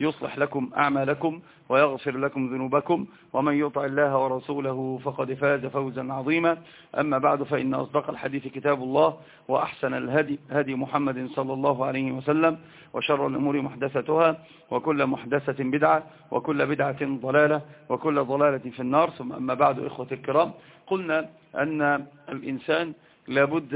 يصلح لكم أعمالكم ويغفر لكم ذنوبكم ومن يطع الله ورسوله فقد فاز فوزا عظيما. أما بعد فإن أصدق الحديث كتاب الله وأحسن الهدي هدي محمد صلى الله عليه وسلم وشر الأمور محدثتها وكل محدثة بدعة وكل بدعة ضلالة وكل ضلالة في النار. ثم أما بعد إخوة الكرام قلنا أن الإنسان لابد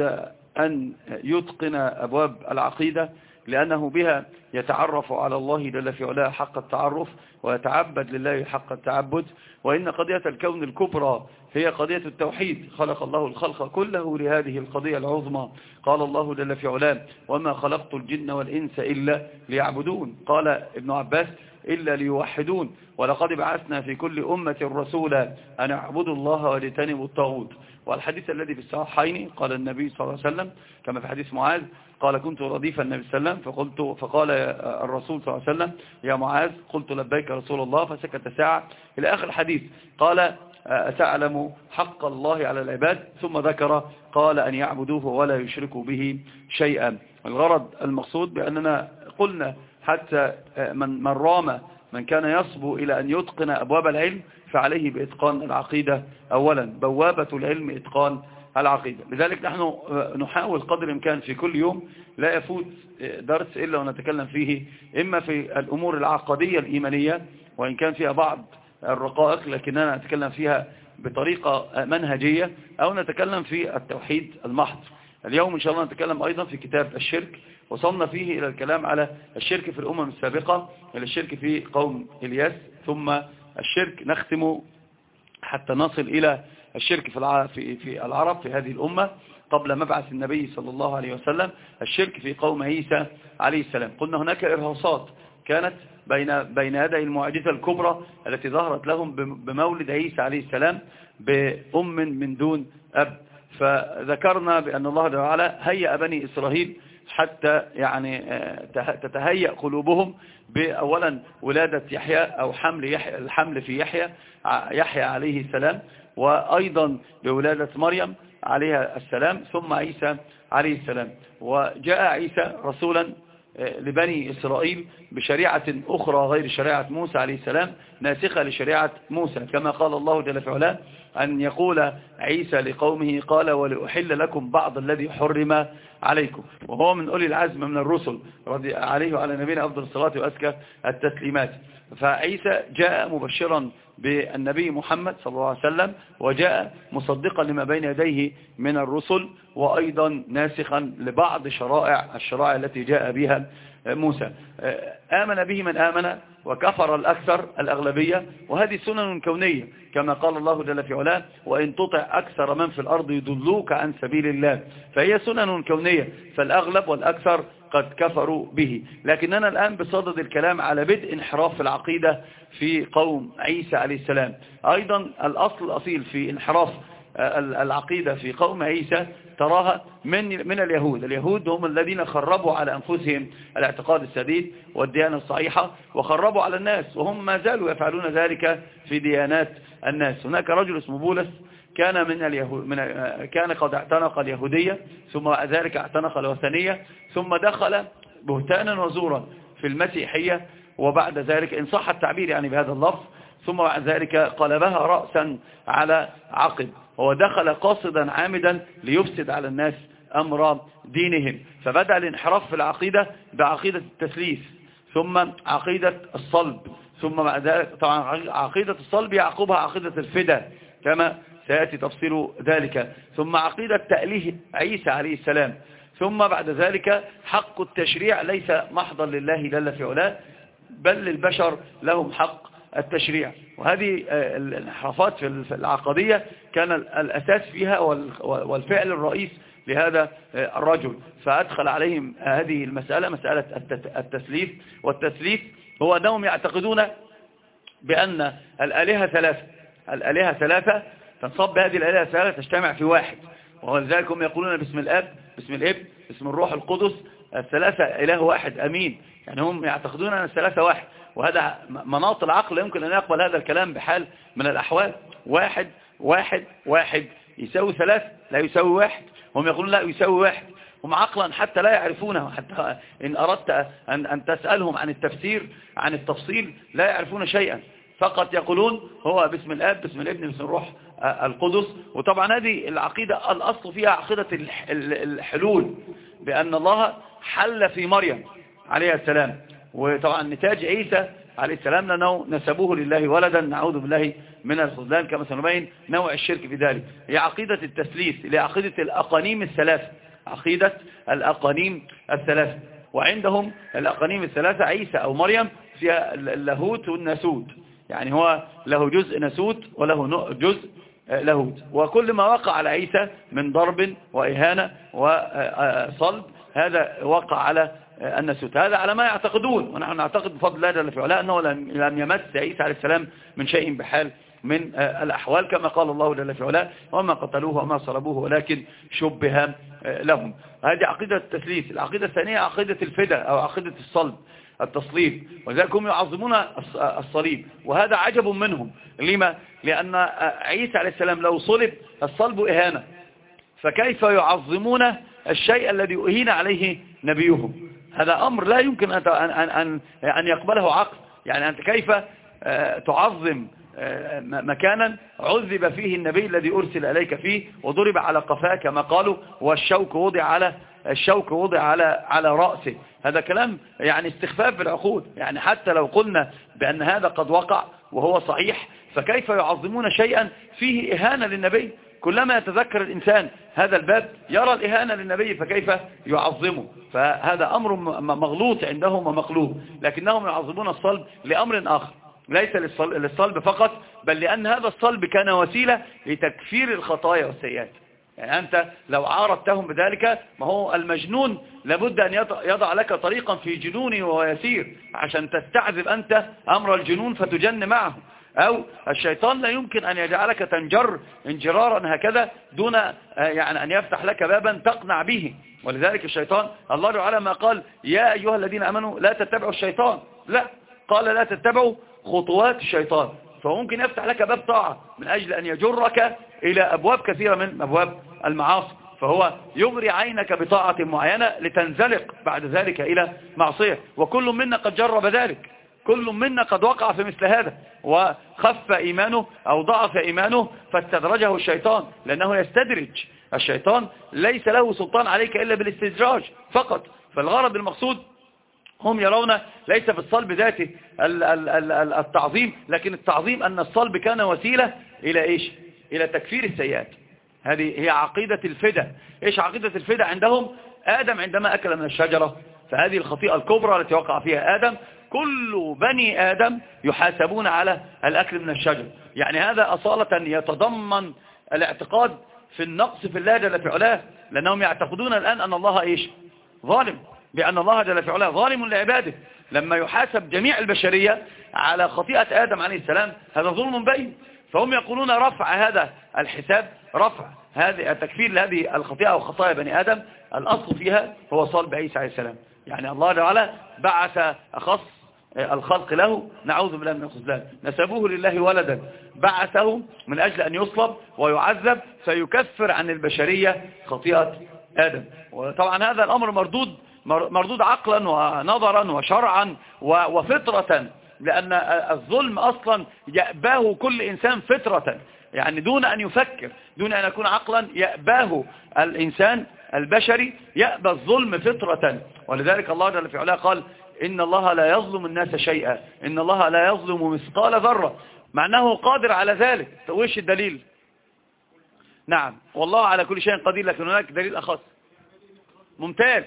أن يتقن أبواب العقيدة لأنه بها يتعرف على الله جل في علاه حق التعرف ويتعبد لله حق التعبد. وإن قضية الكون الكبرى هي قضية التوحيد. خلق الله الخلق كله لهذه القضية العظمى. قال الله جل في علاه وما خلقت الجن والإنس إلا ليعبدون قال ابن عباس إلا ليوحدون ولقد بعثنا في كل أمة رسولا أن اعبدوا الله واجتنبوا الطاغوت والحديث الذي في الصحيحين قال النبي صلى الله عليه وسلم كما في حديث معاذ قال كنت رديف النبي صلى الله عليه وسلم فقلت فقال الرسول صلى الله عليه وسلم يا معاذ قلت لبيك رسول الله فسكت ساعة إلى آخر الحديث. قال أتعلم حق الله على العباد؟ ثم ذكر قال أن يعبدوه ولا يشركوا به شيئا. الغرض المقصود بأننا قلنا حتى من, من رام من كان يصبو إلى أن يتقن أبواب العلم فعليه بإتقان العقيدة. أولا بوابة العلم إتقان العقيدة. لذلك نحن نحاول قدر الإمكان في كل يوم لا يفوت درس إلا ونتكلم فيه إما في الأمور العقدية الإيمانية وإن كان فيها بعض الرقائق لكننا نتكلم فيها بطريقة منهجية أو نتكلم في التوحيد المحض. اليوم إن شاء الله نتكلم أيضا في كتاب الشرك وصلنا فيه إلى الكلام على الشرك في الأمم السابقة إلى الشرك في قوم إلياس ثم الشرك نختم حتى نصل إلى الشرك في في العرب في هذه الأمة قبل مبعث النبي صلى الله عليه وسلم الشرك في قوم عيسى عليه السلام. قلنا هناك إرهاصات كانت بين بين يدي المعجزة الكبرى التي ظهرت لهم بمولد عيسى عليه السلام بأم من دون أب. فذكرنا بأن الله تعالى هيأ بني إسرائيل حتى يعني تتهيأ قلوبهم بأولا ولادة يحيى أو حمل يحيى الحمل في يحيى يحيى عليه السلام. وأيضا بولادة مريم عليها السلام ثم عيسى عليه السلام. وجاء عيسى رسولا لبني إسرائيل بشريعة أخرى غير شريعة موسى عليه السلام ناسخة لشريعة موسى. كما قال الله جل في علاه أن يقول عيسى لقومه قال ولأحل لكم بعض الذي حرم عليكم. وهو من أولي العزم من الرسل رضي عليه وعلى نبينا أفضل الصلاة وأزكى التسليمات. فعيسى جاء مبشرا بالنبي محمد صلى الله عليه وسلم وجاء مصدقا لما بين يديه من الرسل وأيضا ناسخا لبعض شرائع الشرائع التي جاء بها موسى. آمن به من آمن وكفر الأكثر الأغلبية وهذه سنن كونية كما قال الله جل في علاه وإن تطع أكثر من في الأرض يضلوك عن سبيل الله. فهي سنن كونية فالأغلب والأكثر قد كفروا به. لكننا الآن بصدد الكلام على بدء انحراف العقيدة في قوم عيسى عليه السلام. أيضا الأصل الأصيل في انحراف العقيدة في قوم عيسى تراها من من اليهود. اليهود هم الذين خربوا على أنفسهم الاعتقاد السديد والديانة الصحيحة وخربوا على الناس وهم ما زالوا يفعلون ذلك في ديانات الناس. هناك رجل اسمه بولس كان من اليهود من كان قد اعتنق اليهودية ثم ذلك اعتنق الوثنية ثم دخل بهتانا وزورا في المسيحية وبعد ذلك إن صح التعبير يعني بهذا اللفظ ثم بعد ذلك قلبها رأسا على عقب هو دخل قاصدا عامدا ليفسد على الناس أمر دينهم. فبدأ الانحراف في العقيدة بعقيدة التثليث ثم عقيدة الصلب ثم بعد ذلك طبعا عقيدة الصلب يعقبها عقيدة الفدى كما سيأتي تفصيل ذلك. ثم عقيدة تأليه عيسى عليه السلام ثم بعد ذلك حق التشريع ليس محضا لله جل في علاه بل البشر لهم حق التشريع. وهذه الانحرافات في العقدية كان الأساس فيها والفعل الرئيس لهذا الرجل. فأدخل عليهم هذه المسألة مسألة التسليف والتسليف هو أنهم يعتقدون بأن الآلهة ثلاثة. الآلهة ثلاثة تنصب هذه الآلهة ثلاثة تجتمع في واحد. ولذلك هم يقولون باسم الأب باسم الإب باسم الروح القدس الثلاثة إله واحد أمين. يعني هم يعتقدون أن الثلاثة واحد. وهذا مناط العقل يمكن أن يقبل هذا الكلام بحال من الأحوال. واحد واحد واحد. يساوي ثلاث لا يساوي واحد. هم يقولون لا يساوي واحد. هم عقلا حتى لا يعرفونه حتى إن أردت أن, أن تسألهم عن التفسير عن التفصيل لا يعرفون شيئا. فقط يقولون هو باسم الآب باسم الابن باسم الروح القدس. وطبعا هذه العقيدة الأصل فيها عقيدة الحلول. بأن الله حل في مريم عليه السلام. وطبعا نتاج عيسى عليه السلام لأنه نسبوه لله ولدا نعوذ بالله من الخذلان كما سنبين نوع الشرك في ذلك. هي عقيدة التثليث هي عقيدة الأقانيم الثلاثة عقيدة الأقانيم الثلاثة وعندهم الأقانيم الثلاثة عيسى أو مريم فيها اللاهوت والناسوت. يعني هو له جزء نسوت وله جزء لاهوت. وكل ما وقع على عيسى من ضرب وإهانة وصلب هذا وقع على النسوت هذا على ما يعتقدون ونحن نعتقد بفضل الله جل في علاه أنه لم يمس عيسى عليه السلام من شيء بحال من الأحوال كما قال الله جل في علاه وما قتلوه وما صلبوه ولكن شبه لهم. هذه عقيدة التثليث. العقيدة الثانية عقيدة الفدى أو عقيدة الصلب التصليب. ولذلك هم يعظمون الصليب. وهذا عجب منهم. لما؟ لأن عيسى عليه السلام لو صلب الصلب إهانة. فكيف يعظمون الشيء الذي أهين عليه نبيهم؟ هذا أمر لا يمكن أن, أن, أن يقبله عقل. يعني أنت كيف آه، تعظم آه، مكانا عذب فيه النبي الذي أرسل إليك فيه وضرب على قفاه كما قالوا والشوك وضع على الشوك وضع على على رأسه. هذا كلام يعني استخفاف بالعقول يعني حتى لو قلنا بأن هذا قد وقع وهو صحيح فكيف يعظمون شيئا فيه إهانة للنبي؟ كلما يتذكر الإنسان هذا الباب يرى الإهانة للنبي فكيف يعظمه؟ فهذا أمر مغلوط عندهم ومقلوب لكنهم يعظمون الصلب لأمر آخر. ليس للصلب فقط بل لأن هذا الصلب كان وسيلة لتكفير الخطايا والسيئات. يعني أنت لو عارضتهم بذلك ما هو المجنون لابد أن يضع لك طريقا في جنونه وهو يسير عشان تستعذب أنت أمر الجنون فتجن معه. أو الشيطان لا يمكن أن يجعلك تنجر انجرارا هكذا دون آه، يعني أن يفتح لك بابا تقنع به. ولذلك الشيطان الله تعالى ما قال يا أيها الذين أمنوا لا تتبعوا الشيطان. لا قال لا تتبعوا خطوات الشيطان. فممكن يفتح لك باب طاعة من أجل أن يجرك إلى أبواب كثيرة من أبواب المعاصي. فهو يغري عينك بطاعة معينة لتنزلق بعد ذلك إلى معصية. وكل منا قد جرب ذلك. كل منا قد وقع في مثل هذا وخف إيمانه أو ضعف إيمانه فاستدرجه الشيطان لأنه يستدرج. الشيطان ليس له سلطان عليك إلا بالاستدراج فقط. فالغرض المقصود هم يرون ليس في الصلب ذاته التعظيم لكن التعظيم أن الصلب كان وسيلة إلى إيش؟ إلى تكفير السيئات. هذه هي عقيدة الفدى. إيش عقيدة الفدى عندهم؟ آدم عندما أكل من الشجرة فهذه الخطيئة الكبرى التي وقع فيها آدم كل بني آدم يحاسبون على الأكل من الشجر. يعني هذا أصالة يتضمن الاعتقاد في النقص في الله جل في علاه لأنهم يعتقدون الآن أن الله إيش؟ ظالم. بأن الله جل في علاه ظالم لعباده. لما يحاسب جميع البشرية على خطيئة آدم عليه السلام هذا ظلم بين. فهم يقولون رفع هذا الحساب رفع هذه التكفير لهذه الخطيئة وخطايا بني آدم. الأصل فيها هو صلب عيسى عليه السلام. يعني الله تعالى بعث أخص الخلق له نعوذ بالله من الخذلان نسبوه لله ولدا. بعثه من أجل أن يصلب ويعذب فيكفر عن البشرية خطيئة آدم. وطبعا هذا الأمر مردود مردود عقلا ونظرا وشرعا وفطرة لأن الظلم أصلا يأباه كل إنسان فطرة. يعني دون أن يفكر دون أن يكون عقلا يأباه الإنسان البشري يأبى الظلم فطرة. ولذلك الله جل في علاه قال إن الله لا يظلم الناس شيئا. إن الله لا يظلم مثقال ذرة. مع أنه قادر على ذلك. وإيش الدليل؟ نعم. والله على كل شيء قدير لكن هناك دليل أخص. ممتاز.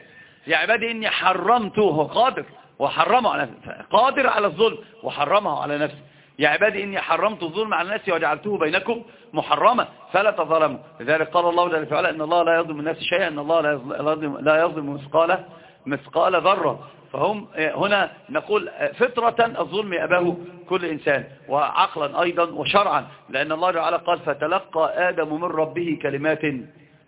يا عبادي إني حرمته. هو قادر. وحرمه على نفسه. قادر على الظلم. وحرمه على نفسه. يا عبادي إني حرمت الظلم على الناس وجعلته بينكم محرمة فلا تظلموا. لذلك قال الله جل وعلا إن الله لا يظلم الناس شيئا إن الله لا يظلم, لا يظلم مثقال مثقال ذرة. فهم هنا نقول فطرة الظلم أباه كل إنسان وعقلا أيضا وشرعا لأن الله تعالى قال فتلقى آدم من ربه كلمات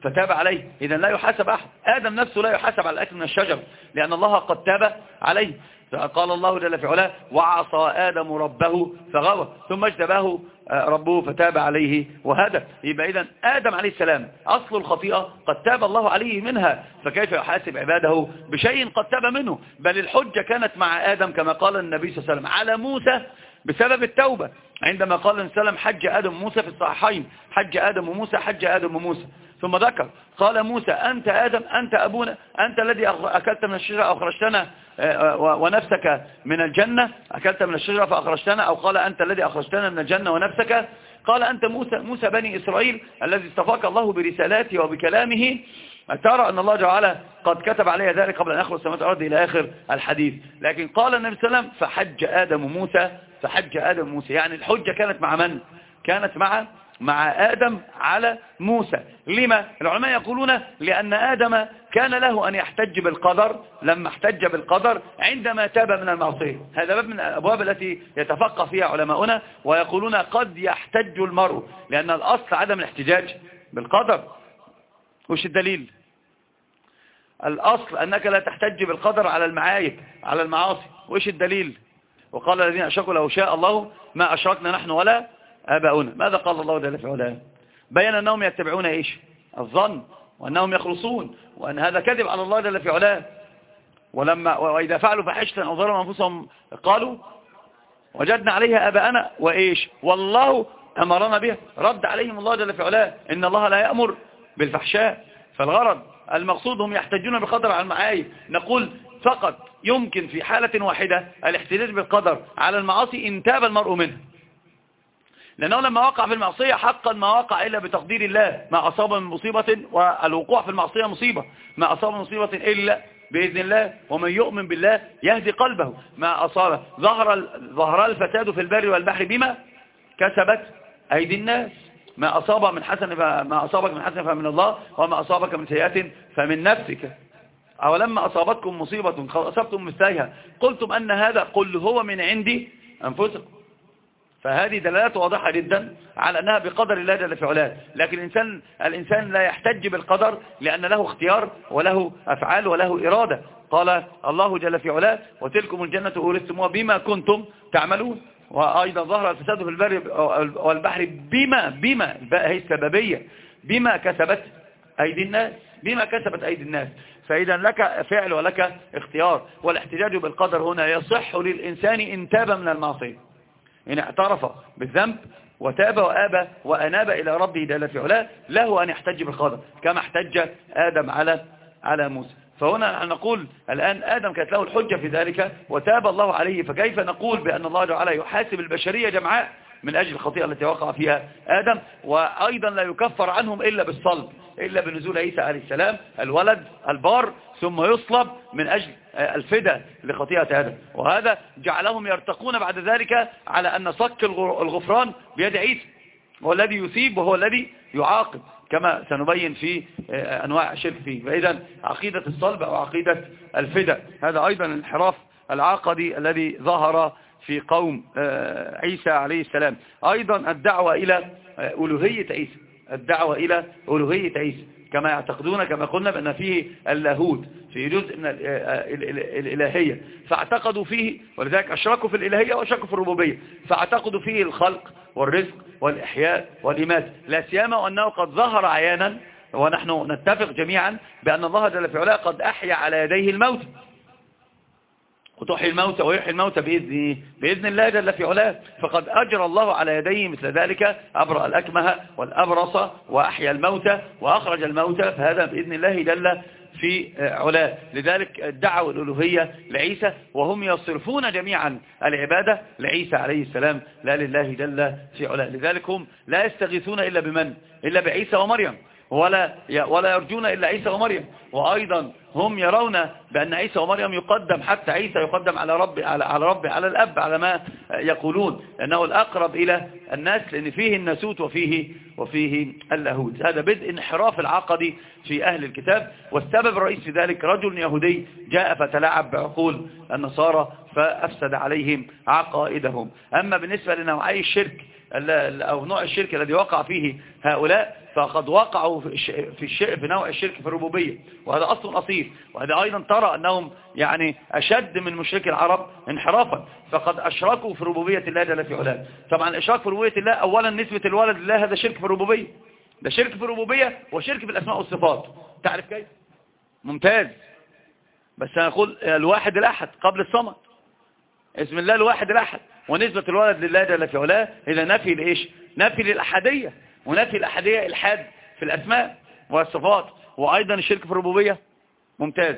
فتاب عليه. إذا لا يحاسب أحد. آدم نفسه لا يحاسب على الأكل من الشجر لأن الله قد تاب عليه. قال الله جل في علاه وعصى آدم ربه فغوى ثم اجتباه ربه فتاب عليه وهدى. يبقى إذن آدم عليه السلام أصل الخطيئة قد تاب الله عليه منها فكيف يحاسب عباده بشيء قد تاب منه؟ بل الحجة كانت مع آدم كما قال النبي صلى الله عليه وسلم على موسى بسبب التوبة. عندما قال النبي صلى الله عليه وسلم حج آدم وموسى في الصحيحين حج آدم وموسى حج آدم وموسى. ثم ذكر قال موسى أنت آدم أنت أبونا أنت الذي أكلت من الشجرة أخرجتنا ونفسك من الجنة. أكلت من الشجرة فأخرجتنا. أو قال أنت الذي أخرجتنا من الجنة ونفسك. قال أنت موسى, موسى بني إسرائيل الذي استفاق الله برسالاته وبكلامه. ترى أن الله جعل قد كتب عليه ذلك قبل أن يخرج السماوات والأرض إلى آخر الحديث. لكن قال النبي صلى الله عليه وسلم فحج آدم موسى فحج آدم موسى. يعني الحجة كانت مع من؟ كانت مع مع آدم على موسى. لما؟ العلماء يقولون لأن آدم كان له أن يحتج بالقدر لما احتج بالقدر عندما تاب من المعصية. هذا باب من الأبواب التي يتفقه فيها علماؤنا ويقولون قد يحتج المرء لأن الأصل عدم الاحتجاج بالقدر. وش الدليل؟ الأصل أنك لا تحتج بالقدر على المعايب على المعاصي. وش الدليل؟ وقال الذين أشركوا لو شاء الله ما أشركنا نحن ولا آباؤنا. ماذا قال الله جل في علاه؟ بين أنهم يتبعون إيش؟ الظن وأنهم يخلصون وأن هذا كذب على الله جل في علاه. ولما وإذا فعلوا فحشة أو ظلموا أنفسهم قالوا وجدنا عليها آباءنا وإيش؟ والله أمرنا بها. رد عليهم الله جل في علاه إن الله لا يأمر بالفحشاء فالغرض. المقصود هم يحتجون بالقدر على المعايب نقول فقط يمكن في حالة واحدة الاحتجاج بالقدر على المعاصي إن تاب المرء منه. لأنه لما وقع في المعصية حقا ما وقع إلا بتقدير الله ما أصاب من مصيبة والوقوع في المعصية مصيبة ما أصاب من مصيبة إلا بإذن الله ومن يؤمن بالله يهدي قلبه ما أصاب. ظهر ظهر الفساد في البر والبحر بما كسبت أيدي الناس. ما أصاب من حسن ما أصابك من حسن فمن الله وما أصابك من سيئات فمن نفسك. أولما أصابتكم مصيبة أصبتم مثلها قلتم أن هذا قل هو من عندي أنفسكم. فهذه دلالات واضحة جدا على أنها بقدر الله جل في علاه. لكن الإنسان, الإنسان لا يحتج بالقدر لأن له اختيار وله أفعال وله إرادة. قال الله جل في علاه وتلكم الجنة أورثتموها بما كنتم تعملون. وأيضا ظهر الفساد في البر والبحر بما بما هي السببية. بما كسبت أيدي الناس. بما كسبت أيدي الناس. فإذا لك فعل ولك اختيار. والاحتجاج بالقدر هنا يصح للإنسان إن تاب من المعصية. إن اعترف بالذنب وتاب وآب وأناب إلى ربه جل في علاه له أن يحتج بالقدر كما احتج آدم على على موسى. فهنا نقول الآن آدم كانت له الحجة في ذلك وتاب الله عليه فكيف نقول بأن الله تعالى يحاسب البشرية جمعاء؟ من أجل الخطيئة التي وقع فيها آدم وأيضا لا يكفر عنهم إلا بالصلب إلا بنزول عيسى عليه السلام الولد البار ثم يصلب من أجل الفدى لخطيئة آدم. وهذا جعلهم يرتقون بعد ذلك على أن صك الغفران بيد عيسى هو الذي يثيب وهو الذي يعاقب كما سنبين في أنواع الشرك فيه. فإذا عقيدة الصلب أو عقيدة الفدى هذا أيضا الانحراف العقدي الذي ظهر في قوم عيسى عليه السلام. أيضا الدعوة إلى ألوهية عيسى. الدعوة إلى ألوهية عيسى. كما يعتقدون كما قلنا بأن فيه اللاهوت في جزء من الإلهية. فاعتقدوا فيه ولذلك أشركوا في الإلهية وأشركوا في الربوبية. فاعتقدوا فيه الخلق والرزق والإحياء والإمات لا سيما وأنه قد ظهر عيانا ونحن نتفق جميعا بأن الله جل في علاه قد أحيا على يديه الموت. وتحيي الموتى ويحيي الموتى بإذن, بإذن الله جل في علاه. فقد أجرى الله على يديه مثل ذلك. أبرأ الأكمه والأبرص وأحيا الموتى وأخرج الموتى. فهذا بإذن الله جل في علاه. لذلك الدعوة الألوهية لعيسى وهم يصرفون جميعا العبادة. لعيسى عليه السلام لا لله جل في علاه. لذلك هم لا يستغيثون إلا بمن؟ إلا بعيسى ومريم. ولا ولا يرجون إلا عيسى ومريم. وأيضا هم يرون بأن عيسى ومريم يقدم حتى عيسى يقدم على رب على على رب على الأب على ما يقولون. لأنه الأقرب إلى الناس لأن فيه الناسوت وفيه وفيه اللاهوت. هذا بدء انحراف العقدي في أهل الكتاب. والسبب الرئيس في ذلك رجل يهودي جاء فتلاعب بعقول النصارى فأفسد عليهم عقائدهم. أما بالنسبة لنوعي الشرك أو نوع الشرك الذي وقع فيه هؤلاء فقد وقعوا في الشيء في نوع الشرك في الربوبية. وهذا أصل أصيل. وهذا أيضا ترى أنهم يعني أشد من مشرك العرب انحرافا. فقد أشركوا في ربوبية الله جل في علاه. طبعا الإشراك في ربوبية الله أولا نسبة الولد لله هذا شرك في الربوبية. ده شرك في الربوبية وشرك في الأسماء والصفات. تعرف كيف؟ ممتاز. بس هنقول الواحد الأحد قبل الصمد. اسم الله الواحد الأحد. ونسبة الولد لله جل في علاه إذا نفي لإيش نفي للأحدية ونفي الأحدية إلحاد في الأسماء والصفات وأيضا الشرك في الربوبية. ممتاز.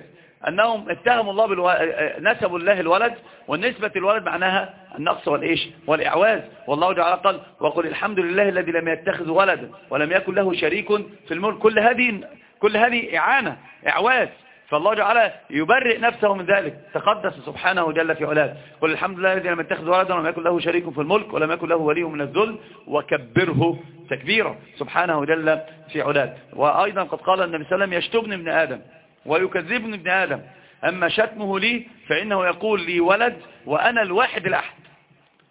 أنهم اتهموا الله بالو... نسبوا الله الولد والنسبة الولد معناها النقص والإيش؟ والإعواز. والله جعل قال وقل الحمد لله الذي لم يتخذ ولدا ولم يكن له شريك في الملك. كل هذه كل هذه إعانة إعواز. فالله جعل يبرئ نفسه من ذلك. تقدس سبحانه جل في علاه. قل الحمد لله الذي لم يتخذ ولدا ولم يكن له شريك في الملك ولم يكن له ولي من الذل. وكبره تكبيرا. سبحانه جل في علاه. وأيضا قد قال النبي صلى الله عليه وسلم يشتبني ابن آدم ويكذبني ابن آدم. أما شتمه لي فإنه يقول لي ولد وأنا الواحد الأحد.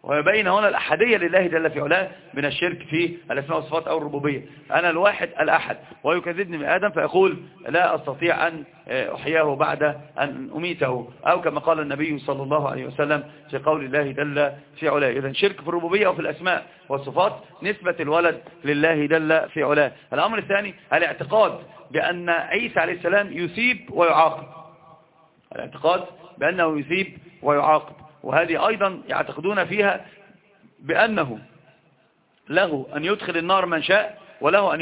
ويبين هنا الأحدية لله جل في علاه من الشرك في الأسماء والصفات أو الربوبية. أنا الواحد الأحد ويكذبني آدم فيقول لا أستطيع أن أحياه بعد أن أميته أو كما قال النبي صلى الله عليه وسلم في قول الله جل في علاه. إذا شرك في الربوبية وفي الأسماء والصفات نسبة الولد لله جل في علاه. الأمر الثاني الاعتقاد بأن عيسى عليه السلام يثيب ويعاقب. الاعتقاد بأنه يثيب ويعاقب. وهذه أيضا يعتقدون فيها بأنه له أن يدخل النار من شاء وله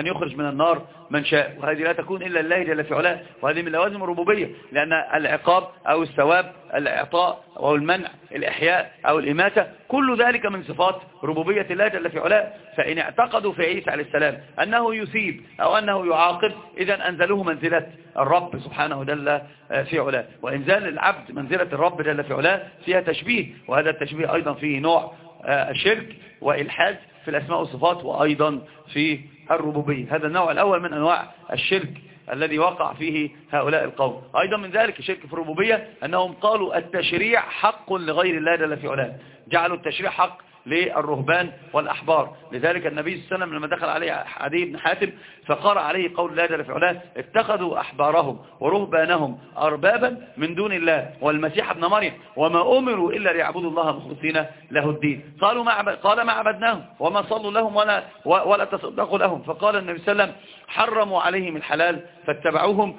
أن يخرج من النار من شاء. وهذه لا تكون إلا الله جل في علاه. وهذه من لوازم الربوبية. لأن العقاب أو الثواب الإعطاء أو المنع الإحياء أو الإماتة كل ذلك من صفات ربوبية الله جل في علاه. فإن اعتقدوا في عيسى عليه السلام أنه يثيب أو أنه يعاقب إذا أنزلوه منزلة الرب سبحانه جل في علاه. وإنزال العبد منزلة الرب جل في علاه فيها تشبيه. وهذا التشبيه أيضا فيه نوع الشرك وإلحاد في الأسماء والصفات وأيضا في الربوبية. هذا النوع الأول من أنواع الشرك الذي وقع فيه هؤلاء القوم. أيضا من ذلك الشرك في الربوبية أنهم قالوا التشريع حق لغير الله جل في علاه. جعلوا التشريع حق للرهبان والأحبار. لذلك النبي صلى الله عليه وسلم لما دخل عليه عدي بن حاتم فقرأ عليه قول الله جل في علاه اتخذوا أحبارهم ورهبانهم أربابا من دون الله والمسيح ابن مريم وما أمروا إلا ليعبدوا الله مخلصين له الدين. قالوا ما قال ما عبدناهم وما صلوا لهم ولا, ولا تصدقوا لهم. فقال النبي صلى الله عليه وسلم حرموا عليهم الحلال فاتبعوهم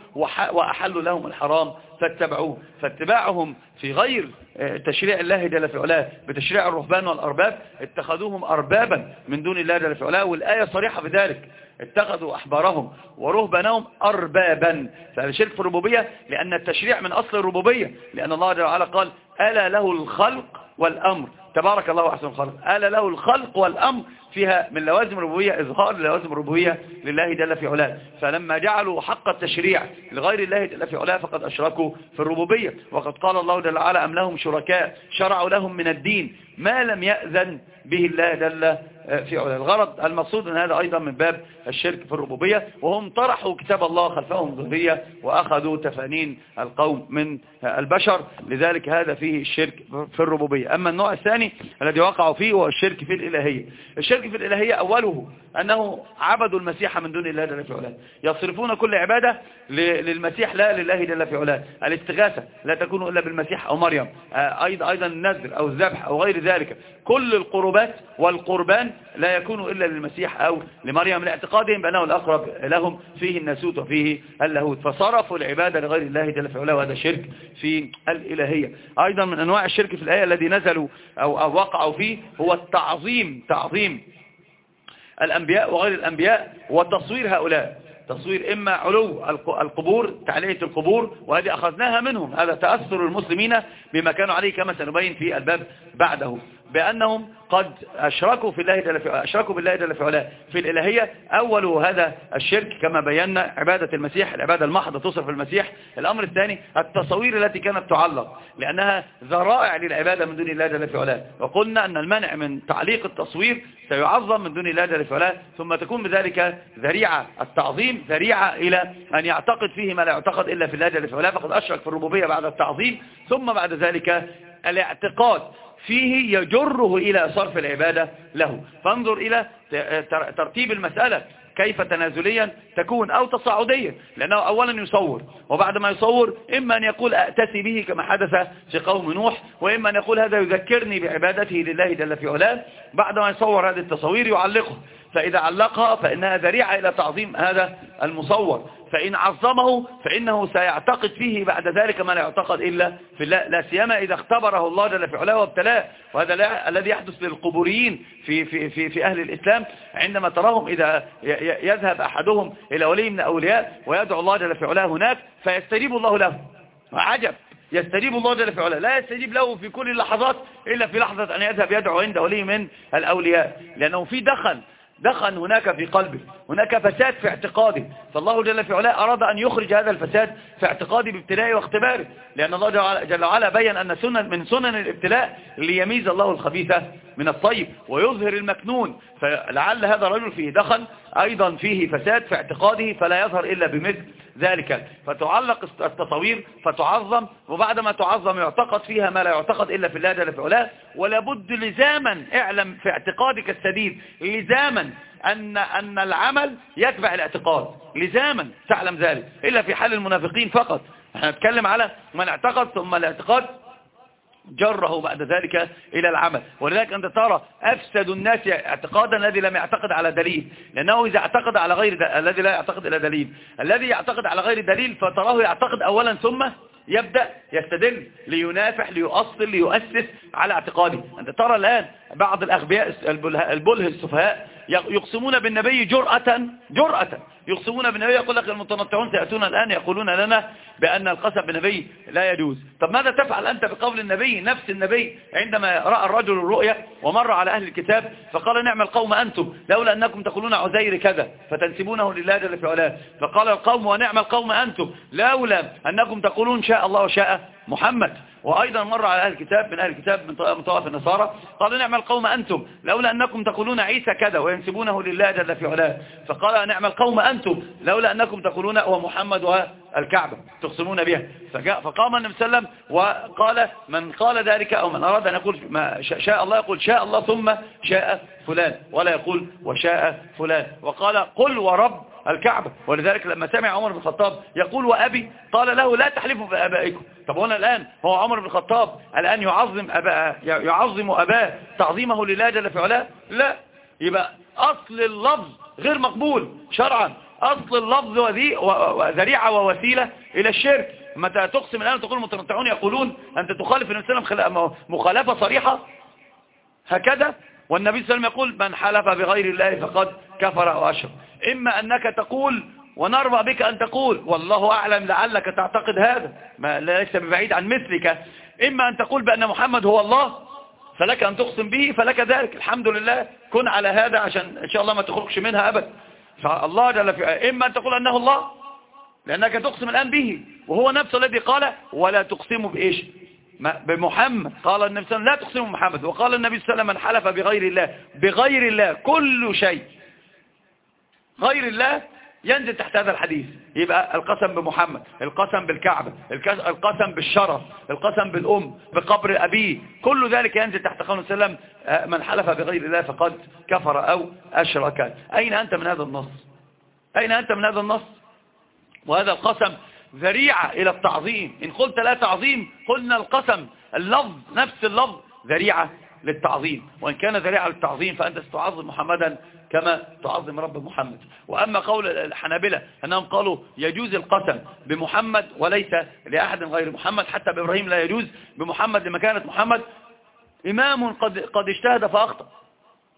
وأحلوا لهم الحرام فاتبعوه. فاتباعهم في غير آه، تشريع الله جل في علاه بتشريع الرهبان والأرباب اتخذوهم أربابا من دون الله جل في علاه والآية صريحة بذلك اتخذوا أحبارهم ورهبانهم أربابا. فهذا شرك في الربوبية لأن التشريع من أصل الربوبية لأن الله جل وعلا قال ألا له الخلق والأمر. تبارك الله أحسن الخلق ألا له الخلق والأمر فيها من لوازم الربوبية إظهار لوازم الربوبية لله جل في علاه. فلما جعلوا حق التشريع لغير الله جل في علاه فقد أشركوا في الربوبية. وقد قال الله جل وعلا أم لهم شركاء؟ شرعوا لهم من الدين ما لم يأذن به الله جل في علاه. الغرض المقصود أن هذا أيضا من باب الشرك في الربوبية. وهم طرحوا كتاب الله خلفهم ظهرية وأخذوا تفانين القوم من البشر. لذلك هذا فيه الشرك في الربوبية. أما النوع الثاني الذي وقعوا فيه هو الشرك في الإلهية. الشرك في الإلهية أوله أنه عبدوا المسيح من دون الله جل في علاه. يصرفون كل عبادة للمسيح لا لله جل في علاه. الاستغاثة لا تكون إلا بالمسيح أو مريم. آه، أيضا أيضا النذر أو الذبح أو غير ذلك. كل القربات والقربان لا يكون إلا للمسيح أو لمريم. لاعتقادهم بأنه الأقرب لهم فيه الناسوت وفيه اللاهوت. فصرفوا العبادة لغير الله جل في علاه. وهذا شرك في الإلهية. أيضا من أنواع الشرك في الآية الذي نزلوا أو وقعوا فيه هو التعظيم تعظيم. الأنبياء وغير الأنبياء وتصوير هؤلاء. تصوير إما علو القبور تعلية القبور وهذه أخذناها منهم. هذا تأثر المسلمين بما كانوا عليه كما سنبين في الباب بعده. بأنهم قد أشركوا في الله جل في أشركوا بالله جل في علاه. في الإلهية أول هذا الشرك كما بينا عبادة المسيح العبادة المحضة تصرف المسيح. الأمر الثاني التصوير التي كانت تعلق لأنها ذرائع للعبادة من دون الله جل في علاه. وقلنا أن المنع من تعليق التصوير سيعظم من دون الله جل في علاه ثم تكون بذلك ذريعة التعظيم ذريعة إلى أن يعتقد فيه ما لا يعتقد إلا في الله جل في علاه. فقد أشرك في الربوبية بعد التعظيم ثم بعد ذلك الاعتقاد فيه يجره إلى صرف العبادة له. فانظر إلى ترتيب المسألة. كيف تنازليا تكون أو تصاعديا. لأنه أولا يصور. وبعد ما يصور إما أن يقول أأتسي به كما حدث في قوم نوح وإما أن يقول هذا يذكرني بعبادته لله جل في علاه. بعد ما يصور هذه التصوير يعلقه. فإذا علقها فإنها ذريعة إلى تعظيم هذا المصور. فإن عظمه فإنه سيعتقد فيه بعد ذلك ما لا يعتقد إلا في الله. لا سيما إذا اختبره الله جل في علاه وابتلاه. وهذا لا الذي يحدث للقبوريين في, في, في, في أهل الإسلام عندما تراهم إذا يذهب أحدهم إلى ولي من أولياء ويدعو الله جل في علاه هناك فيستجيب الله له. عجب. يستجيب الله جل في علاه. لا يستجيب له في كل اللحظات إلا في لحظة أن يذهب يدعو عند ولي من الأولياء. لأنه في دخل. دخل هناك في قلبه هناك فساد في اعتقاده. فالله جل في علاه أراد أن يخرج هذا الفساد في اعتقاده بابتلائه واختباره. لأن الله جل وعلا بين أن سنن من سنن الابتلاء ليميز الله الخبيث من الطيب ويظهر المكنون. فلعل هذا الرجل فيه دخل أيضا فيه فساد في اعتقاده فلا يظهر إلا بمثل ذلك فتعلق التصوير فتعظم وبعد ما تعظم يعتقد فيها ما لا يعتقد إلا في الله جل في علاه ولابد لزاما اعلم في اعتقادك السديد لزاما أن, أن العمل يتبع الاعتقاد. لزاما تعلم ذلك. إلا في حال المنافقين فقط. إحنا نتكلم على من اعتقد ثم الاعتقاد جره بعد ذلك إلى العمل. ولذلك أنت ترى أفسد الناس اعتقادا الذي لم يعتقد على دليل. لأنه إذا اعتقد على غير الذي لا يعتقد إلى دليل. الذي يعتقد على غير دليل فتراه يعتقد أولا ثم يبدأ يستدل لينافح ليؤصل ليؤسس على اعتقاده. أنت ترى الآن بعض الأغبياء البله السفهاء يقسمون بالنبي جرأة جرأة. يقسمون بالنبي يقول لك المتنطعون سيأتون الآن يقولون لنا بأن القسم بالنبي لا يجوز. طب ماذا تفعل أنت بقول النبي نفس النبي عندما رأى الرجل الرؤيا ومر على أهل الكتاب فقال نعم القوم أنتم لولا أنكم تقولون عزير كذا فتنسبونه لله جل في علاه. فقال القوم ونعم القوم أنتم لولا أنكم تقولون شاء الله وشاء محمد. وأيضا مر على أهل الكتاب من أهل الكتاب من طوائف النصارى قال نعم القوم أنتم لولا أنكم تقولون عيسى كذا وينسبونه لله جل في علاه. فقال نعم القوم أنتم لولا أنكم تقولون هو محمد والكعبة تقسمون بها. فجاء فقام النبي صلى الله عليه وسلم وقال من قال ذلك أو من أراد أن يقول ما شاء الله يقول شاء الله ثم شاء فلان ولا يقول وشاء فلان. وقال قل ورب الكعبة. ولذلك لما سمع عمر بن الخطاب يقول وأبي؟ قال له لا تحلفوا بآبائكم. طب هنا الآن هو عمر بن الخطاب الآن يعظم أباه يعظم أباه تعظيمه لله جل في علاه؟ لا. يبقى أصل اللفظ غير مقبول شرعا. أصل اللفظ وذريعة ووسيلة إلى الشرك. متى تقسم الآن تقول المتنطعون يقولون أنت تخالف النبي صلى الله عليه وسلم مخالفة صريحة؟ هكذا والنبي صلى الله عليه وسلم يقول من حلف بغير الله فقد كفر أو أشرك. إما أنك تقول ونرضى بك أن تقول والله أعلم لعلك تعتقد هذا. ما ليس ببعيد عن مثلك. إما أن تقول بأن محمد هو الله فلك أن تقسم به فلك ذلك. الحمد لله. كن على هذا عشان إن شاء الله ما تخرجش منها أبدا فالله جل في إما أن تقول أنه الله لأنك تقسم الآن به وهو نفسه الذي قال ولا تقسموا بإيش؟ بمحمد. قال النبي صلى الله عليه وسلم لا تقسموا محمد. وقال النبي صلى الله عليه وسلم من حلف بغير الله بغير الله كل شيء. غير الله ينزل تحت هذا الحديث. يبقى القسم بمحمد القسم بالكعبة القسم بالشرف القسم بالأم بقبر أبيه. كل ذلك ينزل تحت قول وسلم آه، من حلف بغير الله فقد كفر أو أشرك. أين أنت من هذا النص؟ أين أنت من هذا النص؟ وهذا القسم ذريعة إلى التعظيم. إن قلت لا تعظيم قلنا القسم. اللفظ نفس اللفظ ذريعة للتعظيم. وإن كان ذريعة للتعظيم فأنت ستعظم محمدا كما تعظم رب محمد. وأما قول الحنابلة أنهم قالوا يجوز القسم بمحمد وليس لأحد غير محمد حتى بإبراهيم لا يجوز بمحمد لمكانة محمد. إمام قد, قد اجتهد فأخطأ.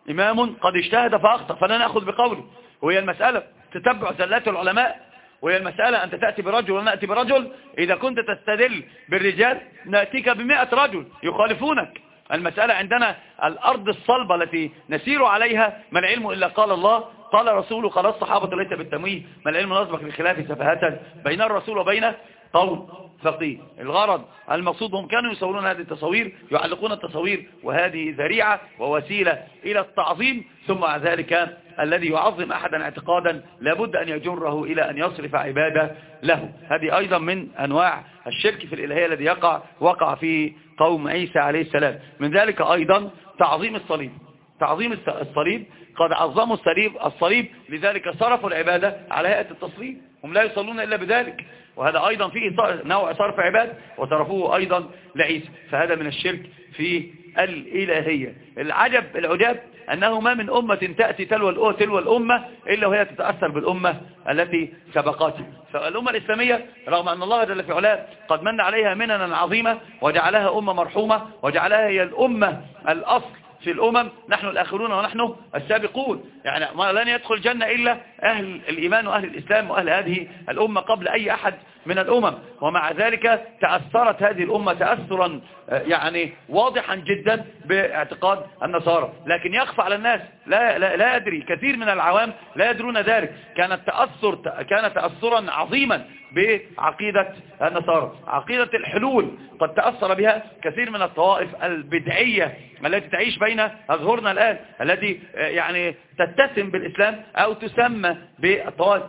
إمام قد اجتهد فأخطأ. فلا نأخذ بقوله. وهي المسألة تتبع زلات العلماء. وهي المسألة أنت تأتي برجل ونأتي برجل. إذا كنت تستدل بالرجال نأتيك بمئة رجل يخالفونك. المسألة عندنا الأرض الصلبة التي نسير عليها ما العلم إلا قال الله. قال رسوله قال الصحابة ليس بالتمويه. ما العلم نصبك للخلاف سفهة بين الرسول وبين قول فقيه. الغرض المقصود هم كانوا يصورون هذه التصوير يعلقون التصوير وهذه ذريعة ووسيلة إلى التعظيم ثم ذلك الذي يعظم أحدا اعتقادا لابد أن يجره إلى أن يصرف عبادة له. هذه أيضا من أنواع الشرك في الإلهية الذي يقع وقع في قوم عيسى عليه السلام. من ذلك أيضا تعظيم الصليب. تعظيم الصليب قد عظموا الصليب الصليب لذلك صرفوا العبادة على هيئة التصليب. هم لا يصلون إلا بذلك. وهذا أيضا فيه نوع صرف عباد وصرفوه أيضا لعيسى. فهذا من الشرك في الإلهية. العجب العجاب أنه ما من أمة تأتي تلو تلو الأمة إلا وهي تتأثر بالأمة التي سبقتها فالأمة الإسلامية رغم أن الله جل في علاه قد من عليها مننا عظيمة وجعلها أمة مرحومة وجعلها هي الأمة الأصل في الأمم نحن الآخرون ونحن السابقون. يعني لن يدخل الجنة إلا أهل الإيمان وأهل الإسلام وأهل هذه الأمة قبل أي أحد من الأمم. ومع ذلك تأثرت هذه الأمة تأثرا آه، يعني واضحا جدا باعتقاد النصارى. لكن يخفى على الناس. لا, لا, لا يدري. كثير من العوام لا يدرون ذلك. كان التأثر كان تأثرا عظيما بعقيدة النصارى. عقيدة الحلول قد تأثر بها كثير من الطوائف البدعية التي تعيش بين أظهرنا الآن التي آه، يعني تتسم بالإسلام أو تسمى بالطوائف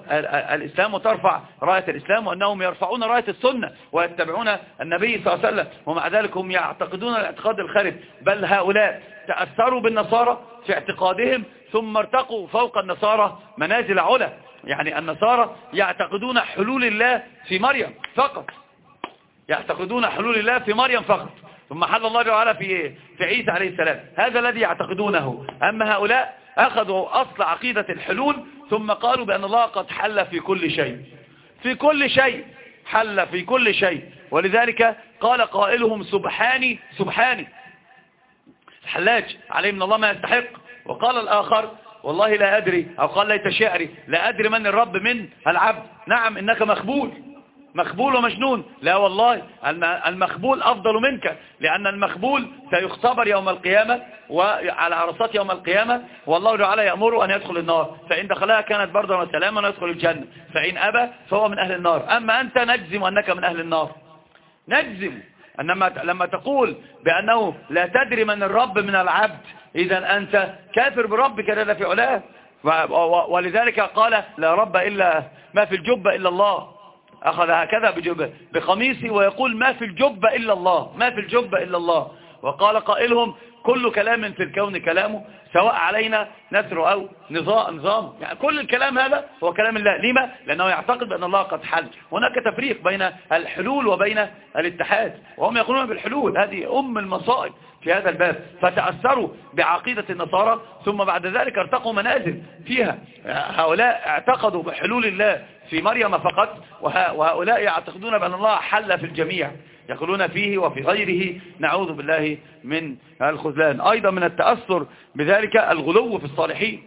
الإسلام وترفع راية الإسلام يرفعون راية السنة ويتبعون النبي صلى الله عليه وسلم ومع ذلك هم يعتقدون الاعتقاد الخارج. بل هؤلاء تأثروا بالنصارى في اعتقادهم ثم ارتقوا فوق النصارى منازل علا. يعني النصارى يعتقدون حلول الله في مريم فقط. يعتقدون حلول الله في مريم فقط. ثم حل الله تعالى في في عيسى عليه السلام. هذا الذي يعتقدونه. أما هؤلاء أخذوا أصل عقيدة الحلول ثم قالوا بأن الله قد حل في كل شيء. في كل شيء حل في كل شيء. ولذلك قال قائلهم سبحاني سبحاني. الحلاج عليه من الله ما يستحق. وقال الآخر والله لا أدري أو قال ليت شعري لا أدري من الرب من العبد. نعم إنك مخبول مخبول ومجنون. لا والله المخبول أفضل منك لأن المخبول سيختبر يوم القيامة وعلى عرصات يوم القيامة والله تعالى يأمره أن يدخل النار. فإن دخلها كانت بردا وسلاما ويدخل الجنة. فإن أبى فهو من أهل النار. أما أنت نجزم أنك من أهل النار. نجزم. أنما لما تقول بأنه لا تدري من الرب من العبد إذا أنت كافر بربك جل في علاه. ولذلك قال لا رب إلا ما في الجبة إلا الله. أخذ هكذا بقميصه ويقول ما في الجبة إلا الله ما في الجبة إلا الله. وقال قائلهم كل كلام في الكون كلامه سواء علينا نثر أو نظام, نظام. يعني كل الكلام هذا هو كلام الله. لما؟ لأنه يعتقد بأن الله قد حل. هناك تفريق بين الحلول وبين الاتحاد وهم يقولون بالحلول. هذه أم المصائب في هذا الباب. فتأثروا بعقيدة النصارى ثم بعد ذلك ارتقوا منازل فيها. هؤلاء اعتقدوا بحلول الله. في مريم فقط وهؤلاء يعتقدون بأن الله حل في الجميع يقولون فيه وفي غيره نعوذ بالله من الخذلان أيضا من التأثر بذلك الغلو في الصالحين.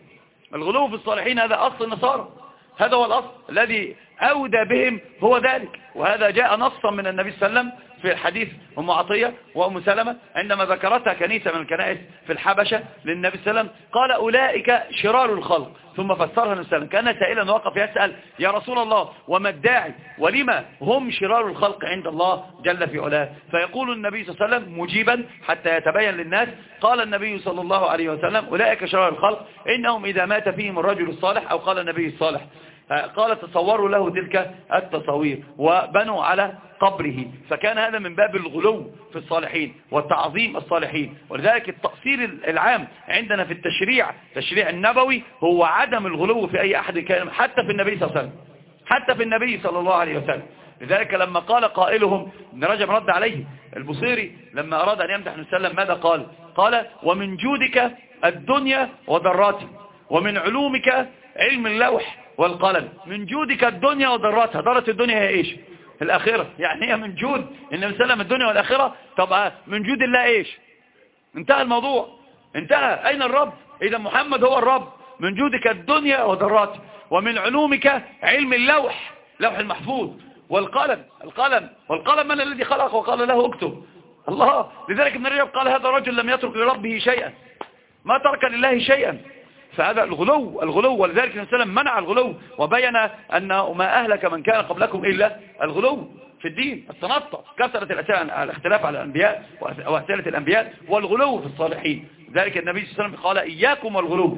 الغلو في الصالحين هذا أصل النصارى. هذا هو الأصل الذي أودى بهم هو ذلك. وهذا جاء نصا من النبي صلى الله عليه وسلم في حديث أم عطية وأم سلمة عندما ذكرتها كنيسة من الكنائس في الحبشة للنبي صلى الله عليه وسلم قال أولئك شرار الخلق. ثم فسرها النبي صلى الله عليه وسلم. كان سائلا وقف يسأل يا رسول الله وما الداعي؟ ولما هم شرار الخلق عند الله جل في علاه؟ فيقول النبي صلى الله عليه وسلم مجيبا حتى يتبين للناس قال النبي صلى الله عليه وسلم أولئك شرار الخلق إنهم إذا مات فيهم الرجل الصالح أو قال النبي الصالح. قال تصوروا له تلك التصوير وبنوا على قبره. فكان هذا من باب الغلو في الصالحين والتعظيم الصالحين. ولذلك التأصيل العام عندنا في التشريع التشريع النبوي هو عدم الغلو في أي أحد كان حتى في النبي صلى الله عليه وسلم. حتى في النبي صلى الله عليه وسلم. لذلك لما قال قائلهم ابن رجب رد عليه البصيري لما أراد أن يمدح وسلم ماذا قال؟ قال ومن جودك الدنيا وذراتها ومن علومك علم اللوح والقلم. من جودك الدنيا وضراتها ضرت الدنيا هي إيش؟ الآخرة. يعني هي من جود النبي الله الدنيا والآخرة طب من جود الله إيش؟ انتهى الموضوع. انتهى. أين الرب؟ إذا محمد هو الرب. من جودك الدنيا وضراتها ومن علومك علم اللوح لوح المحفوظ. والقلم. القلم. والقلم من الذي خلق؟ وقال له اكتب. الله. لذلك ابن رجب قال هذا رجل لم يترك لربه شيئا. ما ترك لله شيئا. فهذا الغلو الغلو ولذلك النبي منع الغلو وبين أن ما أهلك من كان قبلكم إلا الغلو في الدين التنطع كثرة الاختلاف على الأنبياء وأسئلة الأنبياء والغلو في الصالحين. ذلك النبي صلى الله عليه وسلم قال إياكم والغلو.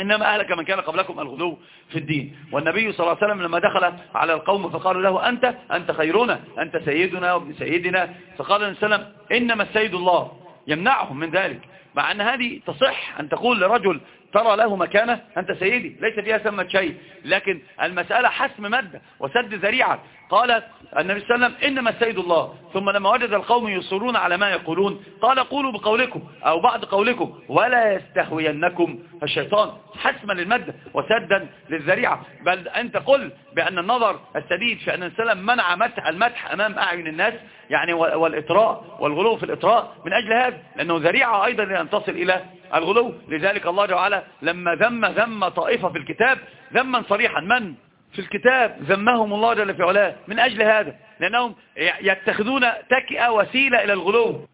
إنما أهلك من كان قبلكم الغلو في الدين. والنبي صلى الله عليه وسلم لما دخل على القوم فقالوا له أنت أنت خيرنا أنت سيدنا وابن سيدنا. فقال النبي صلى الله عليه وسلم إنما السيد الله. يمنعهم من ذلك. مع أن هذه تصح أن تقول لرجل ترى له مكانة؟ أنت سيدي ليس فيها ثمة شيء. لكن المسألة حسم مادة وسد ذريعة. قال النبي صلى الله عليه وسلم إنما السيد الله. ثم لما وجد القوم يصرون على ما يقولون قال قولوا بقولكم أو بعد قولكم ولا يستهوينكم. الشيطان حسما للمادة وسدا للذريعة. بل أنت قل بأن النظر السديد في أن السلام منع مدح المدح أمام أعين الناس يعني والإطراء والغلو في الإطراء. من أجل هذا لأنه ذريعة أيضا لأن تصل إلى الغلو. لذلك الله جعل لما ذم ذم طائفة في الكتاب ذما صريحا. من؟ في الكتاب. ذمهم الله جل في علاه. من أجل هذا؟ لأنهم يتخذون تكئة وسيلة إلى الغلو.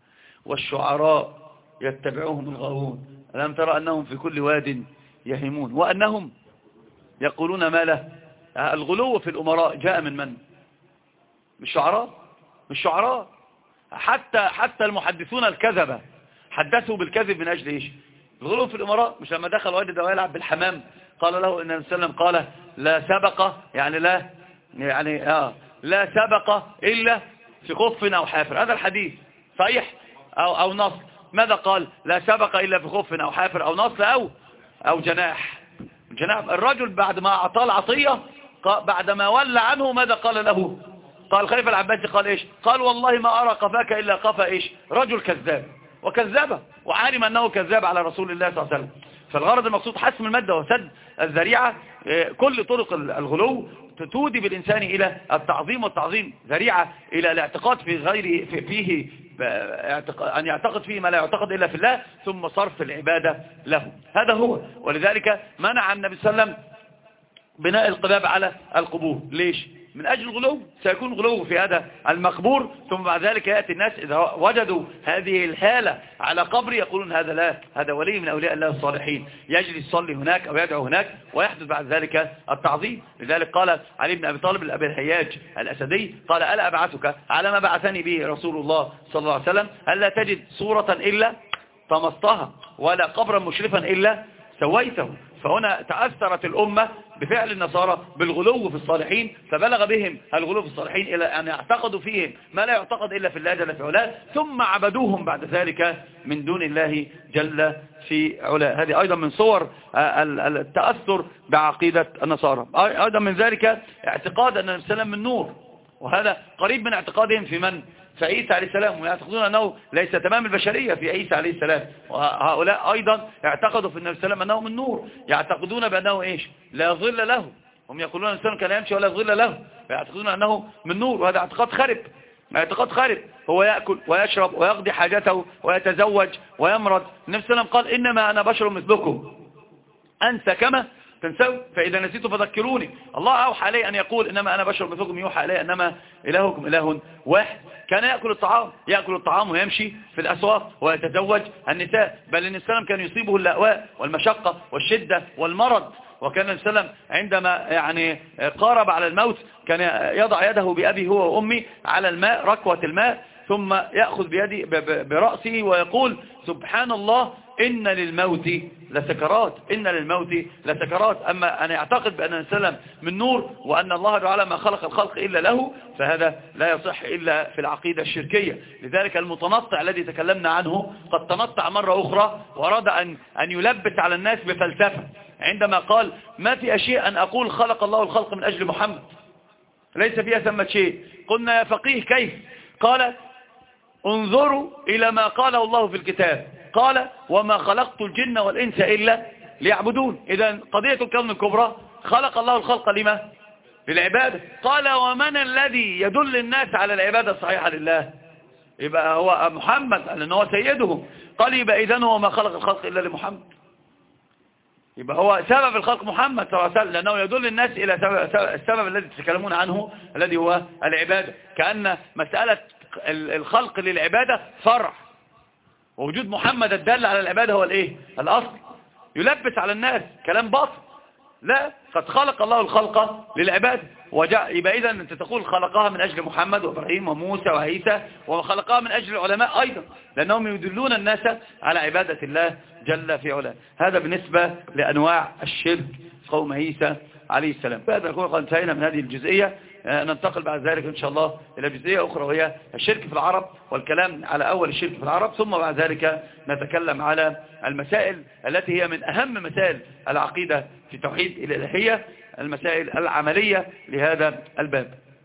والشعراء يتبعوهم الغاوون. ألم ترى أنهم في كل واد يهمون وأنهم يقولون ما له؟ الغلو في الأمراء جاء من من؟ من الشعراء. من الشعراء. حتى حتى المحدثون الكذبة. حدثوا بالكذب من أجل إيش؟ الغلو في الأمراء مش لما دخل والد ويلعب بالحمام قال له إن وسلم قال لا سبق يعني لا يعني آه لا سبق إلا في خف أو حافر. هذا الحديث صحيح أو, أو نص. ماذا قال؟ لا سبق إلا في خف أو حافر أو نص أو أو جناح. جناح الرجل بعد ما أعطاه العطية بعد ما ولى عنه ماذا قال له؟ قال خليفة العباسي قال إيش؟ قال والله ما أرى قفاك إلا قفا إيش؟ رجل كذاب. وكذبه وعالم أنه كذاب على رسول الله صلى الله عليه وسلم. فالغرض المقصود حسم المادة وسد الذريعة آه، كل طرق الغلو تودي بالإنسان إلى التعظيم والتعظيم ذريعة إلى الاعتقاد في غير فيه أن يعتقد فيه ما لا يعتقد إلا في الله ثم صرف العبادة له. هذا هو. ولذلك منع النبي صلى الله عليه وسلم بناء القباب على القبور. ليش؟ من أجل الغلو سيكون غلو في هذا المقبور ثم بعد ذلك يأتي الناس إذا وجدوا هذه الحالة على قبر يقولون هذا لا هذا ولي من أولياء الله الصالحين. يجري يصلي هناك أو يدعو هناك ويحدث بعد ذلك التعظيم. لذلك قال علي بن أبي طالب الأبي الهياج الأسدي قال ألا أبعثك على ما بعثني به رسول الله صلى الله عليه وسلم؟ ألا تجد صورة إلا طمستها ولا قبرا مشرفا إلا سويته. فهنا تأثرت الأمة بفعل النصارى بالغلو في الصالحين فبلغ بهم الغلو في الصالحين إلى أن يعتقدوا فيهم ما لا يعتقد إلا في الله جل في علاه ثم عبدوهم بعد ذلك من دون الله جل في علاه. هذه أيضا من صور التأثر بعقيدة النصارى. أيضا من ذلك اعتقاد أن السلام من نور وهذا قريب من اعتقادهم في من؟ فعيسى عليه السلام ويعتقدون أنه ليس تمام البشرية في عيسى عليه السلام. وهؤلاء أيضا اعتقدوا في النبي صلى الله عليه وسلم أنه من نور. يعتقدون بأنه إيش؟ لا ظل له. هم يقولون الإنسان كان يمشي ولا ظل له. ويعتقدون أنه من نور. وهذا اعتقاد خرب اعتقاد خارب. هو يأكل ويشرب ويقضي حاجته ويتزوج ويمرض. النبي صلى الله عليه وسلم قال إنما أنا بشر مثلكم. أنسى كما تنسوا؟ فإذا نسيت فذكروني. الله أوحى علي أن يقول إنما أنا بشر مثلكم يوحى علي إنما إلهكم إله واحد. كان يأكل الطعام يأكل الطعام ويمشي في الأسواق ويتزوج النساء. بل إن السلام كان يصيبه اللأواء والمشقة والشدة والمرض. وكان السلام عندما يعني قارب على الموت كان يضع يده بأبي هو وأمي على الماء ركوة الماء ثم يأخذ بيدي برأسه ويقول سبحان الله إن للموت لسكرات إن للموت لسكرات. أما أن يعتقد بأن السلام من نور وأن الله تعالى ما خلق الخلق إلا له فهذا لا يصح إلا في العقيدة الشركية. لذلك المتنطع الذي تكلمنا عنه قد تنطع مرة أخرى وأراد أن, أن يلبس على الناس بفلسفة. عندما قال ما في أشياء أن أقول خلق الله الخلق من أجل محمد؟ ليس فيها ثمة شيء. قلنا يا فقيه كيف؟ قال انظروا إلى ما قاله الله في الكتاب. قال وما خلقت الجن والإنس إلا ليعبدون. إذا قضية الكون الكبرى خلق الله الخلق لما؟ للعبادة. قال ومن الذي يدل الناس على العبادة الصحيحة لله؟ يبقى هو محمد لأنه هو سيدهم. قال يبقى إذن هو ما خلق الخلق إلا لمحمد. يبقى هو سبب الخلق محمد صلى الله عليه وسلم لأنه يدل الناس إلى السبب الذي تتكلمون عنه الذي هو العبادة. كأن مسألة الخلق للعبادة فرع. ووجود محمد الدل على العبادة هو الإيه؟ الأصل. يلبس على الناس كلام باطل. لا قد خلق الله الخلق للعبادة وجاء يبقى اذا أنت تقول خلقها من أجل محمد وإبراهيم وموسى وعيسى وخلقها من أجل العلماء أيضا لأنهم يدلون الناس على عبادة الله جل في علاه. هذا بالنسبة لأنواع الشرك قوم عيسى عليه السلام. بعد نكون انتهينا من هذه الجزئية ننتقل بعد ذلك إن شاء الله إلى جزئية أخرى وهي الشرك في العرب والكلام على أول الشرك في العرب ثم بعد ذلك نتكلم على المسائل التي هي من أهم مسائل العقيدة في توحيد الإلهية المسائل العملية لهذا الباب.